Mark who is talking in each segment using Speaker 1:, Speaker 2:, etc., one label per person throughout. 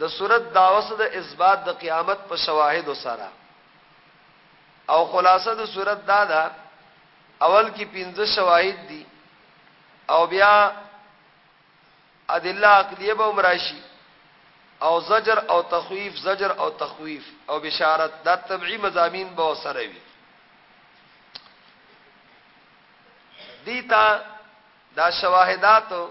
Speaker 1: د سورت داوسط د اثبات د قیامت په شواهدو سره او خلاصه د سورت دا ده اول کې پنځه شواهد دي او بیا ادله عقلیه به مراشي او زجر او تخویف زجر او تخویف او بشارت دا طبعی مزامین به سره وي دیتا دا شواهدات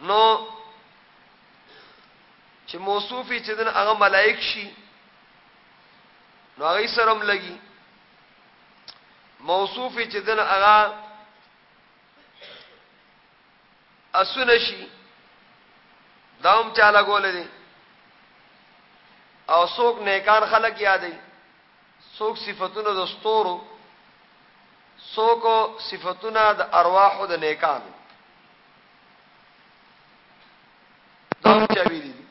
Speaker 1: نو چې موصوفي چې دن هغه ملائک شي نو هغه سره هم لګي موصوفي چې دن هغه اسونه شي دا هم چاله ګولې دي او څوک نیکان خلق یادې څوک صفتونه د ستورو څوک صفتونه د ارواحو د نیکانو دا چا ویلي دي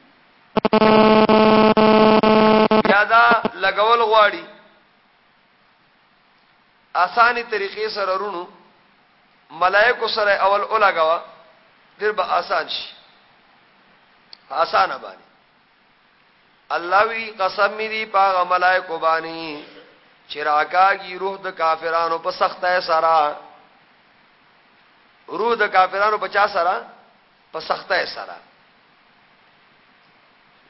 Speaker 1: بیا دا لګول غواړي اساني طریقې سره رونو ملائکو سره اول اولاګوا ډیر به آسان شي آسان باندې الله وی قسم می دی پاغه ملائکه باندې چراکاږي روح د کافرانو په سخته سره روح د کافرانو په چا سره په سخته سره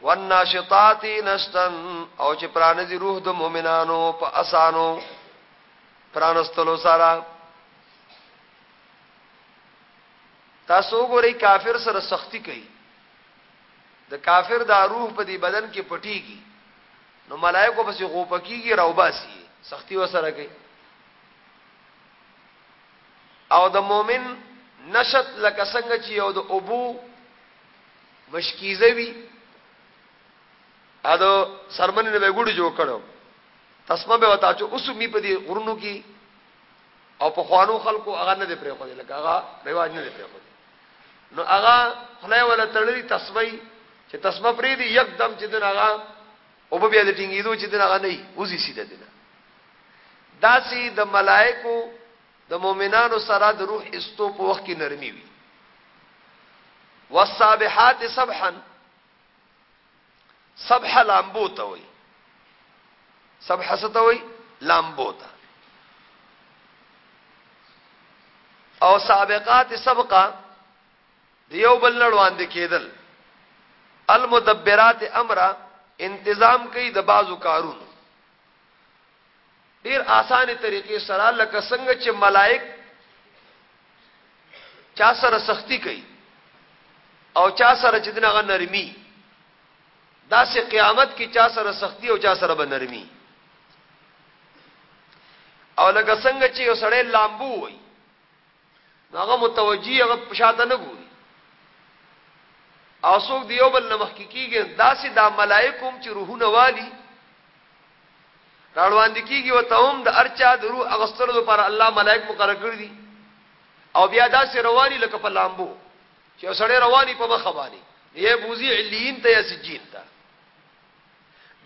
Speaker 1: والناشطات نشتن او چې پرانځي روح د مؤمنانو په اسانو پرانستلو سره تاسو ګوري کافر سره سختی کوي د کافر دا روح په دې بدن کې پټيږي نو ملائکه پسې غوپکیږي راوباسي سختی وسره کوي او د مؤمن نشط لکه څنګه چې یو د ابو مشکیزه وی ا د سرمن نه به ګړو جوړ کړو تسمه به وتا چې اوس می په دې غرونو کې او په خوانو خلکو هغه نه دی پرې خو دی لکه هغه رواج نه دی پرې خو نو هغه خلای ولا تړلی تسبی چې تسبه پرې دی یکدم چې دن هغه او په بیا د ټینګېدو چې دن هغه نه وځي سیده دینه داسې د دا ملائکو د مؤمنانو سره د روح استو په وخت کې نرمي وي والسابحات سبحا سبح لامبو ته وای سبح ته وای لامبو ته او سابقات سبقه دیو بل نړوان دي کېدل المدبرات امره انتظام کوي د بازو کارونو ډیر آسانه طریقې سره لکه څنګه چې ملائک چا سره سختی کوي او چا سره چې دغه نرمي دا سه قیامت کې چا سره سختی او چا سره به نرمي او لکه څنګه چې یو سړی لامبو وي نو هغه متوجي هغه پشاته نه ګوري او څوک دیو بل نه مخکې کیږي داسې دا ملائکوم چې روحونه والی راړوان دي کیږي او ته هم د ارچا د روح اغستلو لپاره الله ملائک مقرر کړی دي او بیا داسې رواني لکه په لامبو چې سړی رواني په مخه باندې یې بوزي علین ته یا سجین ته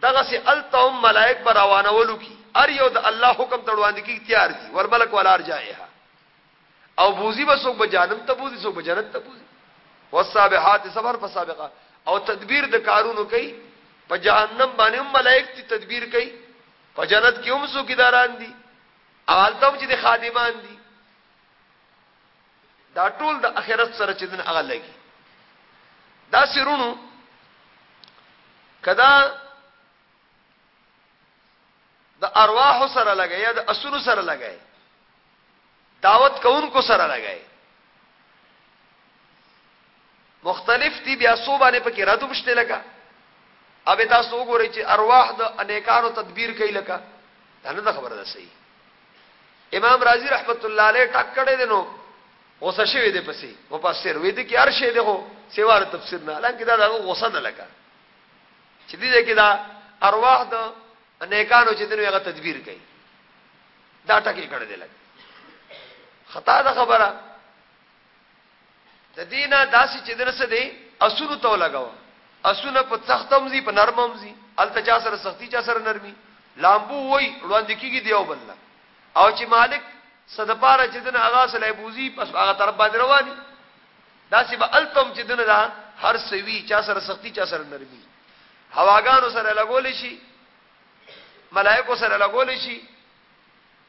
Speaker 1: دغسې هلته هم ملائک به راوانولو کي هر يو د الله حکم ته وړاندې کيږي تيار ځي والملک علي ارجائها او بوزي به څوک به جهنم ته بوزي څوک به جنت ته بوزي والسابحات صبر فسابقه او تدبیر د کارونو کوي په جهنم باندې هم ملائک تی تدبیر کوي په جنت کې هم څوکیداران دي او التم چې د خادمان دي دا ټول د اخرت سره چې دن هغه لګي دا سرونو کدا د ارواح سره لګي یا د اسونو سره لګي دعوت کوونکو سره لګي مختلف دي بیا څو باندې پکې رد هم شته لکه اوبه تاسو وګورئ چې ارواح د انیکانو تدبیر کوي لکه دا نه خبره ده صحیح امام رازی رحمت الله علیه ټاک کړی دی نو غوسه شوی دی پسې مفسر وې دي کې هر شی دی خو سیوار تفسیر نه لکه دا د غوسه نه لکه چې دې کې دا ارواح د انیکانو چې دنه هغه تدبیر کوي دا ټکی کړی دی لکه خطا ده خبره د دینه داسې چې درس دی اسونو ته لګاو اسونه په سختم زی په نرمم زی الته چا سره سختی چا سره نرمي لامبو وای وړاندې کیږي دیو بل او چې مالک صدپاره چې دنه هغه سره بوزي پس هغه تر باندې رواني داسې به التم چې دنه دا هر سوي چا سره سختی چا سره نرمي هواګانو سره لګول شي ملائکو سره لګول شي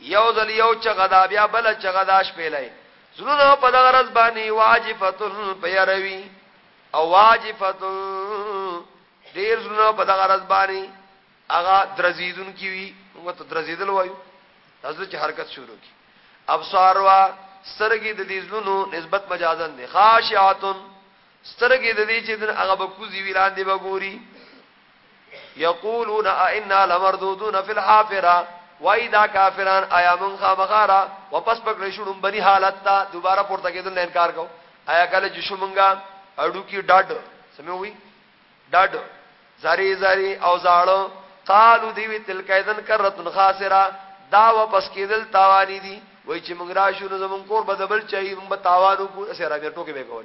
Speaker 1: یو ځل یو چغه دا بیا بل چغه دا شپېلای زړونه په دغه رز باندې واجفتن پیروي او واجفتن ډیر زړونه په دغه رز باندې هغه درزیدون کی وی موږ ته درزیدل وایو تاسو چې حرکت شروع کی ابصار وا سرګي د دې زړونو نسبت مجازن دي خاشعاتن سترګې د دې چې دن هغه به کوزي وي لاندې به ګوري یقولون ائنا لمردودون فی الحافره وای دا کافران آیا مون خامخارا واپس پکړې شوم بني حالت ته دوباره پورته کېدل انکار کو آیا کله چې شومنګا اډو کې ډډ سموي ډډ زری زری او زاړو قالو دیوی تلکایدن کرتن خاسرا دا واپس کېدل تاوانی دي وای چې موږ راشو نو زمون کور بدبل چي موږ تاوانو کو سره به ټوکې به کول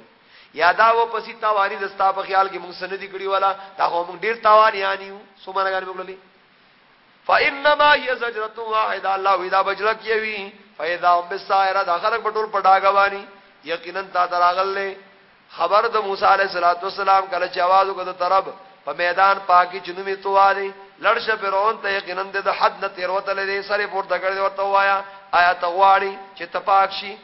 Speaker 1: یا دا و پسې تاوانی د ستا په خیال کې موږ سن دي کړی ولا دا خو موږ ډیر تاوانی یانیو سمانه غانې وکړلې فانما هي زجرته واحده الله اذا بجلک یوی فاذا هم بالسائره دا خلق په ټول په ډاګوانی یقینا تا دراغله خبر د موسی علیه الصلاۃ والسلام کله چې आवाज وکړ ترب په میدان پاکي جنومي تواري لړشه فرعون ته یقینا د حد نه تیر وته لري سره پورته کړی ورته وایا آیا تغواړي چې تپاک شي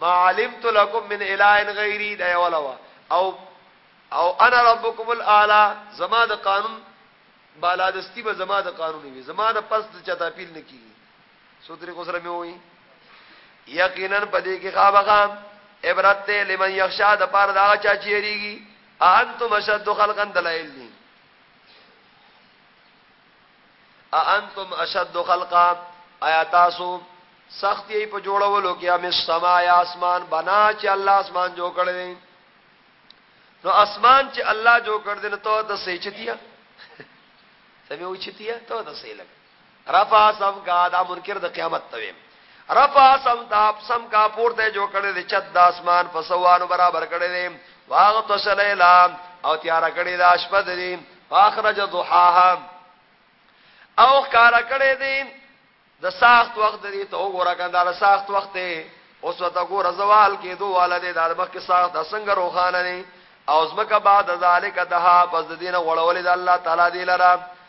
Speaker 1: ما علمت لكم من اله غيري دا یو لوا او او انا ربكم الاعلى زما د قانون بالادستی به زما د قانون وي زما د پس د چتا پیل نکی سو طریقو سره مې وای یقینا پدې کې خامخام عبرت ته لمن یخشا د پاره دا چا چیریږي انتم شد خلقن دلائل دي اانتم اشد خلقا ایا تاسو سخت یې په جوړولو کې ام السما یا اسمان بنا چې الله اسمان جوړ کړی دی نو اسمان چې الله جوړ کړ دی نو ته د سېچتیا سمې وچتیا ته د سېلګ رفع سم کا دا منکر د قیامت ته رفع سم تاب سم کا پورته جو کړي دي چت د اسمان په سوانو برابر کړي دي واغ تسل اعلان او تیار کړي دا شپه دي فاخرج ضحاها او کار کړي دي د ساخت وخت دي ته وګوره کنده د ساخت وخت ته اوس وته ګوره زوال کې دوه والده د مخ کې ساخت د څنګه روخانه نه او زمکه بعد ذالک دها پس دینه غړولې د الله تعالی دی لره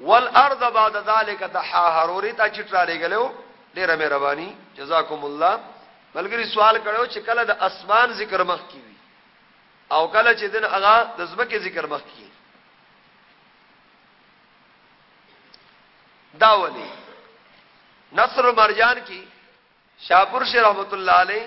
Speaker 1: والارض بعد ذلك دحاها روري ته چټ را لګلو ډیره مهرباني جزاکم الله ملګری سوال کړو چې کله د اسمان ذکر مخ کی وی او کله چې دن اغا د زمکه ذکر مخ کی دا ولی نصر مرجان کی شاپور شیخ رحمت الله علیه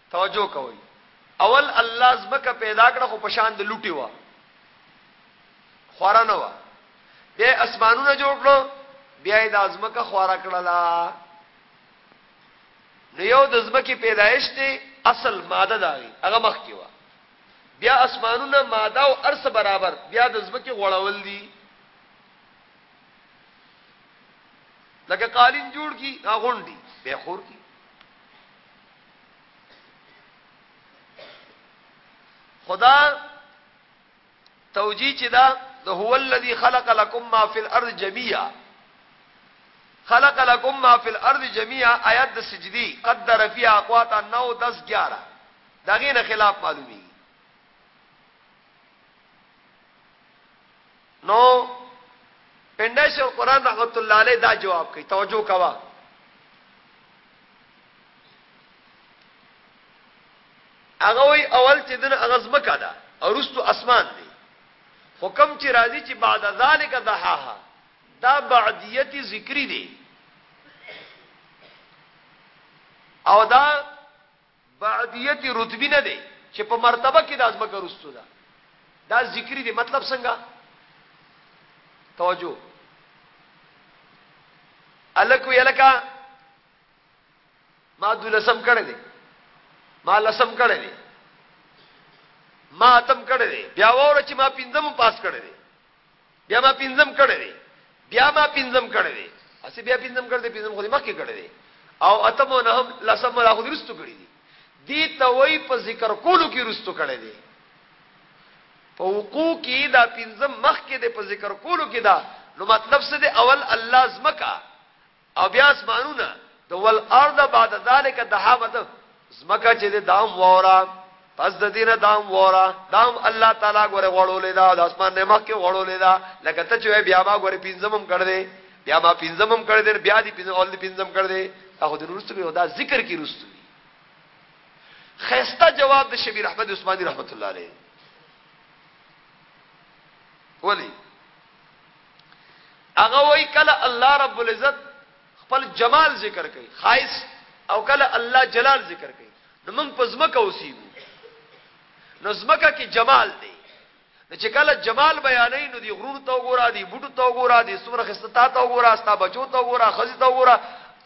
Speaker 1: توجه کوئ اول الله زمکه پیدا کړه خو پشان د لوټي وا خورا نه وا بیا اسمانونه جوړ کړو بیا د ازمکه خورا کړلا نو یو د ازمکه پیدایش دی اصل ماده داغي هغه مخ کې وا بیا اسمانونه ماده او ارس برابر بیا د ازمکه غړول دي لکه قالین جوړ کی غونډي به خور کی خدا توجیه چې دا د هو الذی خلق لكم ما فی الارض جميعا خلق لكم ما فی الارض جميعا آیات د سجدی قدر فی اقواتا 9 10 11 دغه نه خلاف معلومی نو پنډای شیخ القران رحمت الله علیه دا جواب کوي توجه کوا هغه وی اول چې دن اغز مکه ده او رستو اسمان دی حکم چې راځي چې بعد ذالک ضحاها دا بعدیت ذکری دی او دا بعدیت رتبی نه دی چه په مرتبه کی دا ځمکه رستو ده دا ذکری دی مطلب څنګه توجه الکو یلکا ما دولسم کړه دی ما لسم کړه دی ما اتم کړه دی بیا وره چې ما پنځم پاس کړه دی بیا ما پنځم کړی دی بیا ما پنځم کړی دی اسی بیا پنځم کړی دی پنځم خو دې مخکې کړی دی او اتم نه هم لسم ولا خو دې رستو کړی دی دی توي په ذکر کولو کې رستو کړی دی په وقوع کې دا پنځم مخکې دی په ذکر کولو کې دا نو مطلب څه دی اول الله زمکا او بیا اسمانونه د والارض بعد ذلک دها مطلب ځمکه چې د دام وره پس د دینه دام وره دام الله تعالی غره غړولې دا د اسمان نه مخ کې غړولې دا لکه ته چې بیا ما غره پینځمم کړ دې بیا ما پینځمم کړ دې بیا دې پینځم اول دې پینځم کړ دې هغه د نورستو یو دا ذکر کې رستو خيسته جواب د شبیر احمد عثماني رحمت الله عليه ولي هغه وایي کله الله رب العزت خپل جمال ذکر کوي خایس او کله الله جلال ذکر کوي نو موږ په زمکه اوسېږو نو زمکه کې جمال دی نو چې کله جمال بیانې نو دی غرور ته وګوره دی بوټو ته وګوره دی سمره خستتا ته وګوره ستا بچو ته وګوره خزي ته وګوره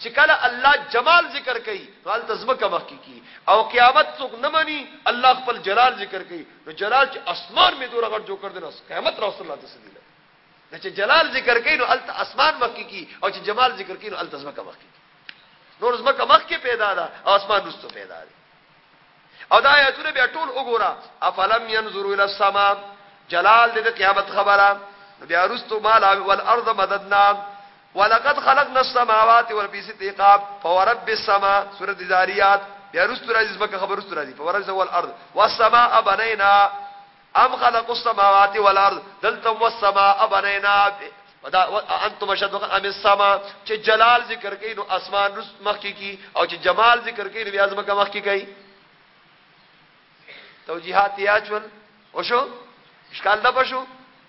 Speaker 1: چې کله الله جمال ذکر کوي نو ال تزمکه مخ کی او قیامت څوک نه مانی الله خپل جلال ذکر کوي نو جلال چې اسمان می دوره غټ جو کړ دنه قیامت رسول الله صلی الله علیه وسلم نه چې جلال ذکر کین نو الت اسمان مخ کی او چې جمال ذکر کین نو الت زمکه مخ کی نور زمکه مخ کې پیدا ده او اسمان رستو پیدا ده او دا آیاتونه بیا ټول وګوره افلم ينظروا الى السماء جلال دې قیامت خبره بیا رستو مال والارض مددنا ولقد خلقنا السماوات والارض استقاب فورب السماء سوره الذاريات بیا رستو راځي زمکه خبر رستو راځي فورب السماء والارض والسماء بنينا ام خلق السماوات والارض دلته والسماء بنینا ودا انتم اشد ام السما چې جلال ذکر کین نو اسمان رس مخ کی کی او چې جمال ذکر کین بیا ازمکه مخ کی کی توجیهات یاچول او شو اشکال دا پښو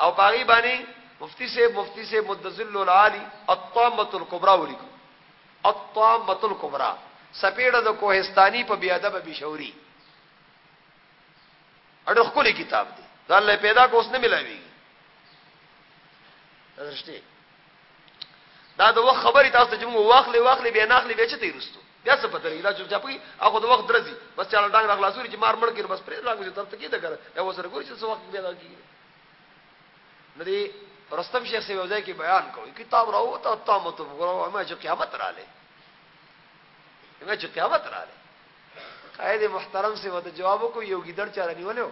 Speaker 1: او په هغې باندې مفتي صاحب مفتي صاحب مدظل العالی الطامه الکبرا ولیکو الطامه الکبرا سپیړه د کوهستانی په بیا ادب بشوری اډو خپل کتاب دی دا الله پیدا کو اوس نه ملاوی درشته دا د وخت خبرې تاسو چې موږ واخلې واخلې بیا ناخلې بیا چې ته رستو بیا څه پته لري دا چې چاپي هغه د وخت درځي بس چاله ډنګ راغلا سوري چې مار مړ کړي بس پرې راغلی تر تکي ده کړه یو سره ګور چې څه وخت بیا راګي نو دی رستم شیخ سی وځای کې بیان کوي کتاب راو ته تامه ته وګورم ما چې قیامت رااله ما چې قیامت رااله قائد محترم سی وته جواب کو یو ګیدړ چاره نیولیو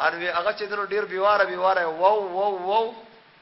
Speaker 1: ان وی هغه چې درو ډیر بیواره بیواره واو واو واو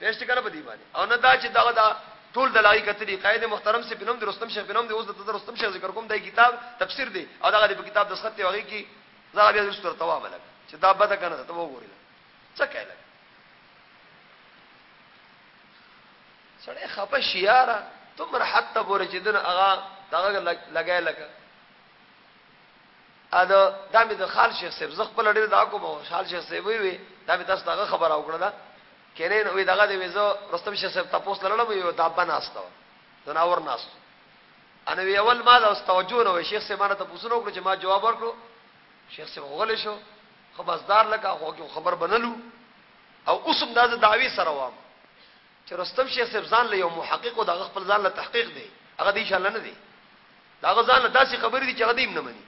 Speaker 1: پېشت کنه په دې باندې او نه دا چې دغه دا ټول د لاغي کتلی قائد محترم سي بنوم د رستم شیخ بنوم د اوس د رستم شیخ ذکر کوم د کتاب تفسیر دی او دغه د کتاب د سخت وغي کی زه بیا درس تر توام لګ چې دا بد کنه ته وګورې څه کوي لګ سړی خپه شیاره تمر حتی پورې چې دن هغه دغه لګای لګا ا د دا مې د خال شیخ صاحب زه خپل ډېر دا کوم او خال شیخ صاحب وی وی دا مې تاسو ته هغه خبره وکړه دا کینې نو وی دغه دی وی زه رستم شیخ صاحب تاسو لړم یو دا بناسته زناور ناس انا وی اول ما دا توجه نو شیخ صاحب ما ته پوښتنه وکړه چې ما جواب ورکړو شیخ صاحب غل شو خبردار لکه خو خبر بنلو او اوسم دا دعوی سره وام چې رستم شیخ صاحب ځان له یو محقق او دغه خپل ځان له تحقیق دی هغه دی شاله نه دی داغه ځان له داسې خبرې دي چې هغه دیم نه مني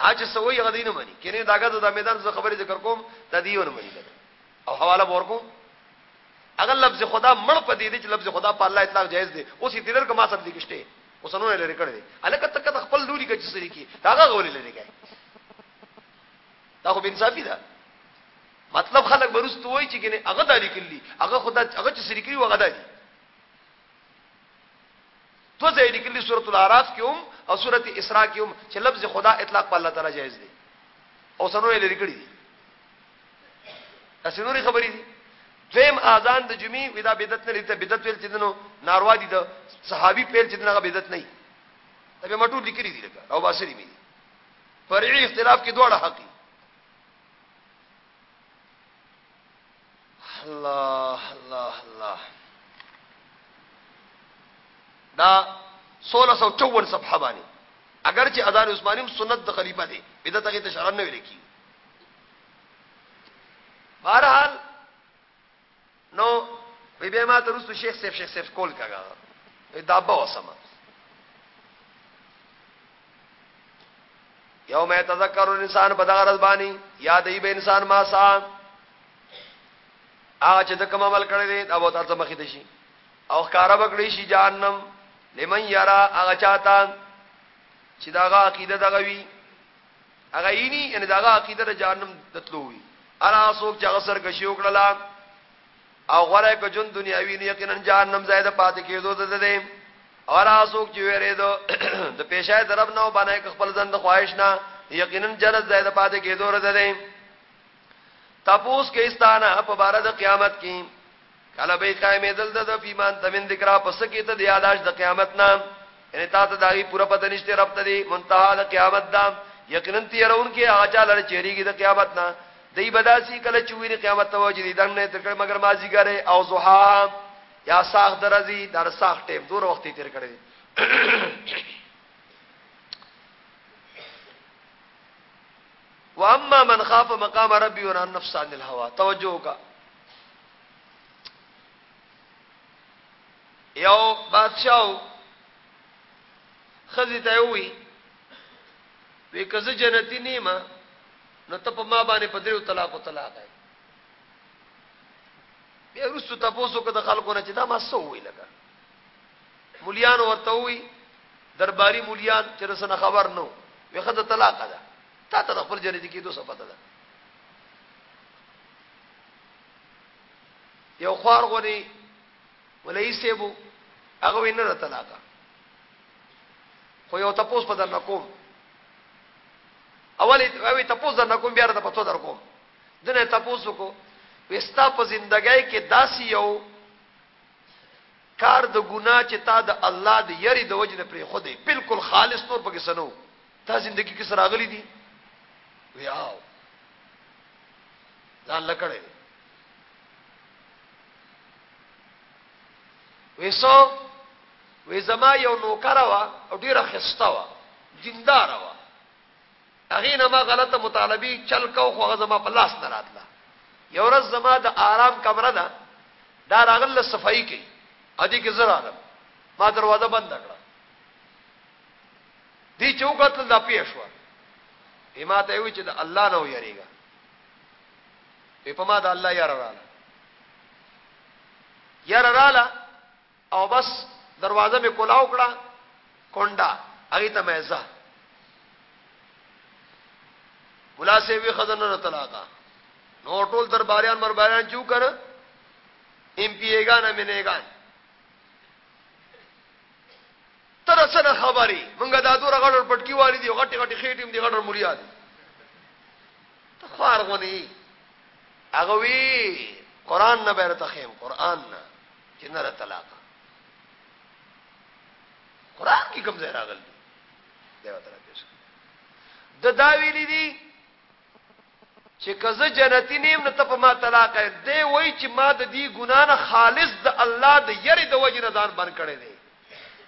Speaker 1: اج سوي هغه دین مني کینه داګه د میدان ز خبرې ذکر کوم د دیو نه مني او حواله ورکو اگر لفظ خدا مړ په دې دي چې لفظ خدا په الله اطلاق جایز دي اوس یې تلر کما سب دي کشته اوس نو لري کړی دي الکه تک ته خپل لوري کې چې سری کی داګه غولې لري کوي دا خو انصافي ده مطلب خلک به رستو وای چې ګنې هغه دالي کلی هغه خدا هغه چې سری کلی هغه دالي تو ځای لیکلی سورۃ الاعراف کې هم او سورۃ اسراء کې هم چې لفظ خدا اطلاق په الله تعالی جایز دی او سنورې لري کړی دي تاسو نورې خبرې دي دویم اذان د جمعې ودا بدعت نه لته بدعت ویل چې دنو ناروا دي د صحابي پیل چې دغه بدعت نه ته به مټو لیکلي دي لکه او باسري مې فرعي اختلاف کې دوړه حقي الله الله الله دا 1654 صفحه باندې اگر چې اذان عثماني هم سنت د خلیفہ دی بدعت هغه ته شرع نه ویل کی بهرحال نو وی بیا ما ته رسو شیخ سیف شیخ سیف کول کاګه دا به وسم یوم یتذکر الانسان په دغه رزبانی یاد ای به انسان ما سا هغه چې د کوم عمل کړی دی دا به تاسو مخې ته شي او ښکارا بکړی شي جهنم لمن یرا هغه چاته چې داغه عقیده دغه وی هغه یینی ان داغه عقیده د جهنم دتلو وی ار اسوک چې غسر کشي وکړلا او غره ک جون دنیاوی نه یقینا جهنم زائد پات کېدو ته ده اور اسوک چې ویری دو د پیشای طرف نه باندې ک خپل ځند خواهش نه یقینا جنت زائد پات کېدو ته ده تپوس کې استانه په بار د قیامت کې کله به قائمېدل د ده فی ما انت من ذکرا په څه کې ته د یاداشت د قیامت نه یعنې تا ته د هغې پوره پته نشته رب ته دې منتها د قیامت ده یقینا تېروونکی هغه چا لره چې یېرېږي د قیامت نه دی به داسې کله چې وویني قیامت ته وایي چې دې دنګ نه یې تېر کړی مګر مازدیګری او ضحاها یا ساخت د ورځې دا د ساخت ټیم دومره وخت یې تېر کړی دی واما من خاف مقام ربي ونهى النفس عن الهوى توجه وکړه یو بادشاہو خزی ته وی وی که زه جنتی نیمه نو ته په ما باندې په دریو طلاقو طلاق دی بیا وروسته تاسو کو د خلکو نه چې دا ما سو وی لګا مليان ورته وی درباري مليان چې رسنه خبر نو وی خدای طلاق ده تا ته خپل جنتی کېدو څه پته ده یو خوار غونی ولای سیبو هغه وینه را طلاقه خو یو تپوس په درنه کوم اولی اوی تپوس درنه کوم بیا را پتو در کوم دنه تپوس کو وستا په زندګۍ کې داسي یو کار د ګناه چې تا د الله د یری د وجنه پرې خو دی بالکل خالص نور پکې سنو تا زندگی کې سراغلی دي ویاو ځان لکړې دي وېسو وې زما یو نوکر وا او ډیره خسته وا دیندار وا هغه نه ما غلطه مطالبه چل کو خو هغه زما په لاس نه راتله یو ورځ زما د آرام کمره ده دا راغله صفائی کوي ا دې کې زرا ده ما دروازه بند کړه دی چوکات لا پیښ و ما ته وی چې د الله نه ویریږي وی په ما د الله یاره رااله یاره رااله او بس دروازه می کولاو کړه کونډه هغه ته مې ځه مولا سی وی خزانه طلاقه نو ټول درباریان مرباریان چو کر ایم پی ایګان امینیګان ته له څه نه خبر یې؟ مونږ دا دوره غټ غټ پټکي والي دي او غټې غټې خېټې هم دي، غټ غټ مليان دي. ته خوار غونې یې. هغه وي قرآن نه به راته ښیم، قرآن نه چې نه راته لاکه قرآن کې کوم ځای راغلی دی ورته راپېښ د دا ویلي دي چې که زه جنتي نه یم نو ته په ما طلاق یې، دی وایي چې ما د دې ګناه نه خالص د الله د یرې د وجې نه ځان بند کړی دی،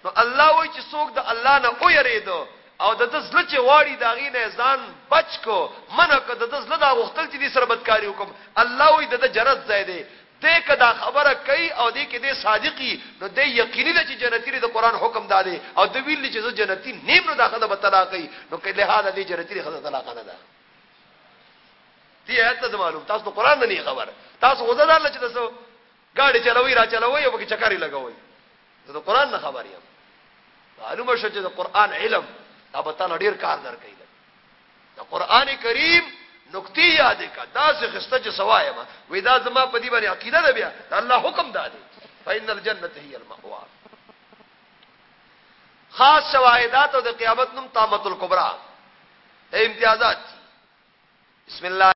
Speaker 1: نو الله وایي چې څوک د الله نه ویرېده او د ده زړه چې غواړي د هغې نه یې ځان بچ کړ، منع کړ، د ده زړه دا غوښتل چې دې سره بدکاري وکړم، الله وایي د ده جنت ځای دی، دی که دا خبره کوي او دې کې دی صادق وي نو دی یقیني ده چې جنتي دی، د قرآن حکم دا دی او ده ویلي چې زه جنتي نه یم نو دا ښځه به طلاق یې، نو که لهذا دې جنتي ښځه طلاقه نه ده. دی آیت ته معلوم تاسو د قران نه خبر تاسو غوځه دار لچ تاسو گاډي چلوي را چلوي او کې چکرې لګوي زه د قران نه خبر یم معلومه شوه چې د قران علم دا به تعالی ډیر کار درکړي د قران کریم نقطې یادې کا دا څه خسته چې سوایم وې دا زما په دې باندې عقیده ده بیا دا الله حکم دا دی فإن الجنة هي المأوى خاص شواهدات او د قیامت نوم طامت الکبرا امتیازات بسم الله